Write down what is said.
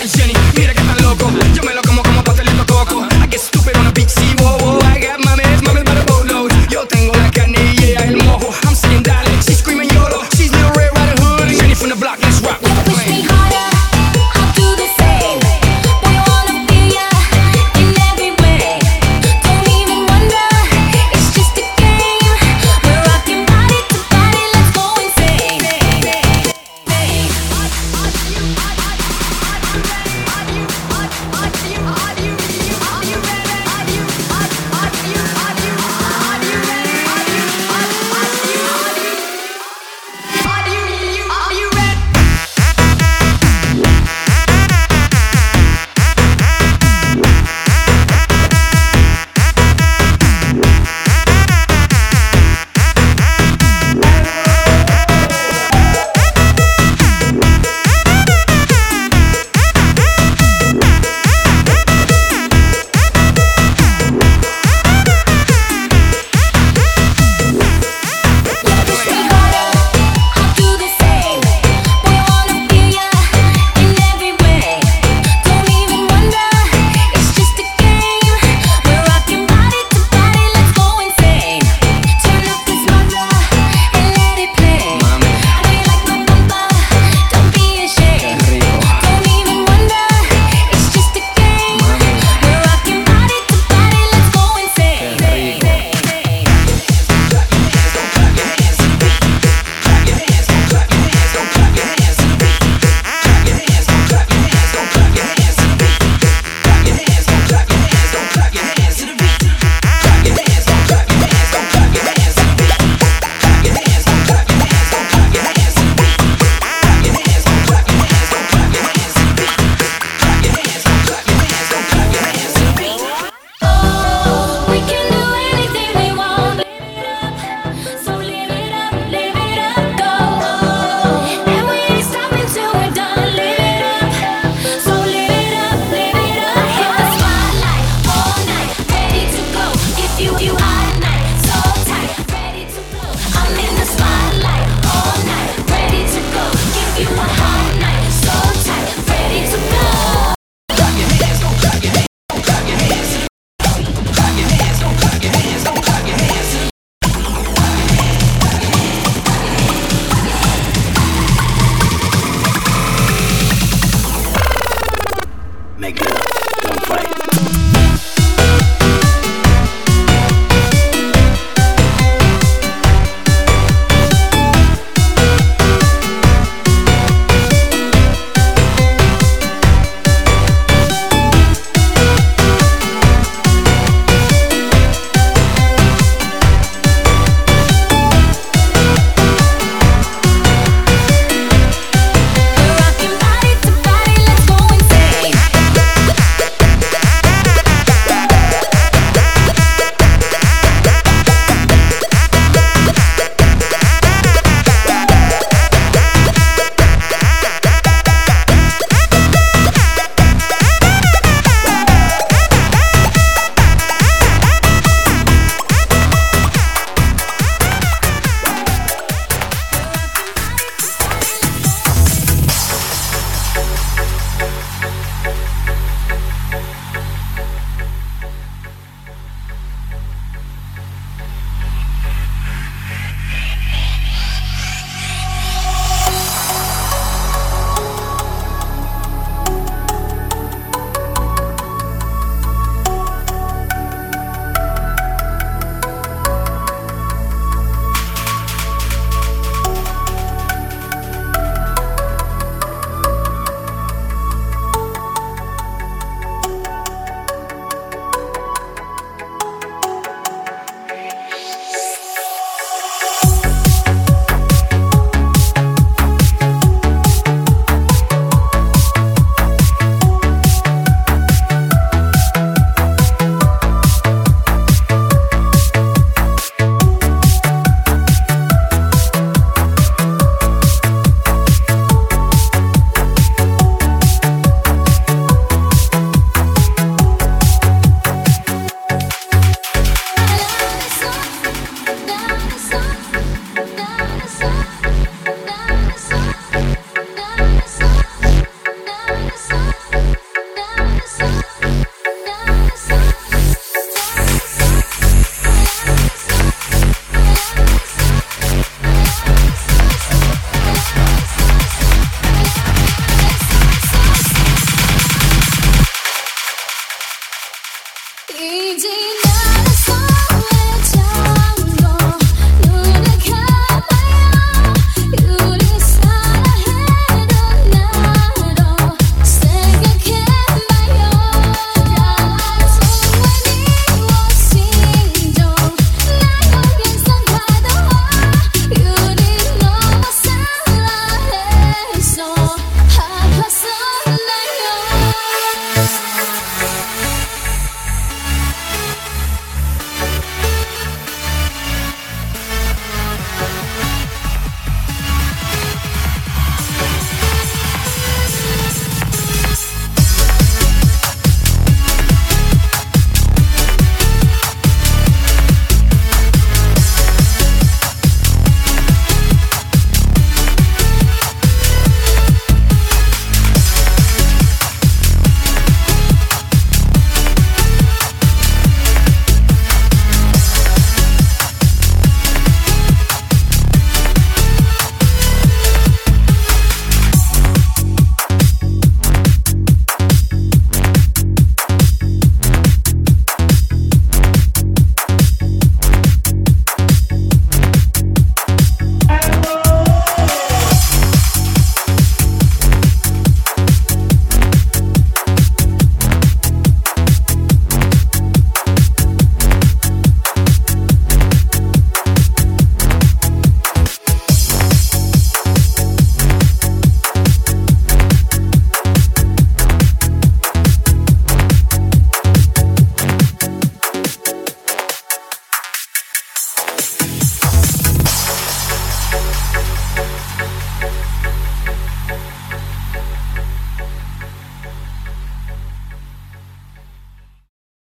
Ay, Jenny, mira que tan loco. Yo me lo como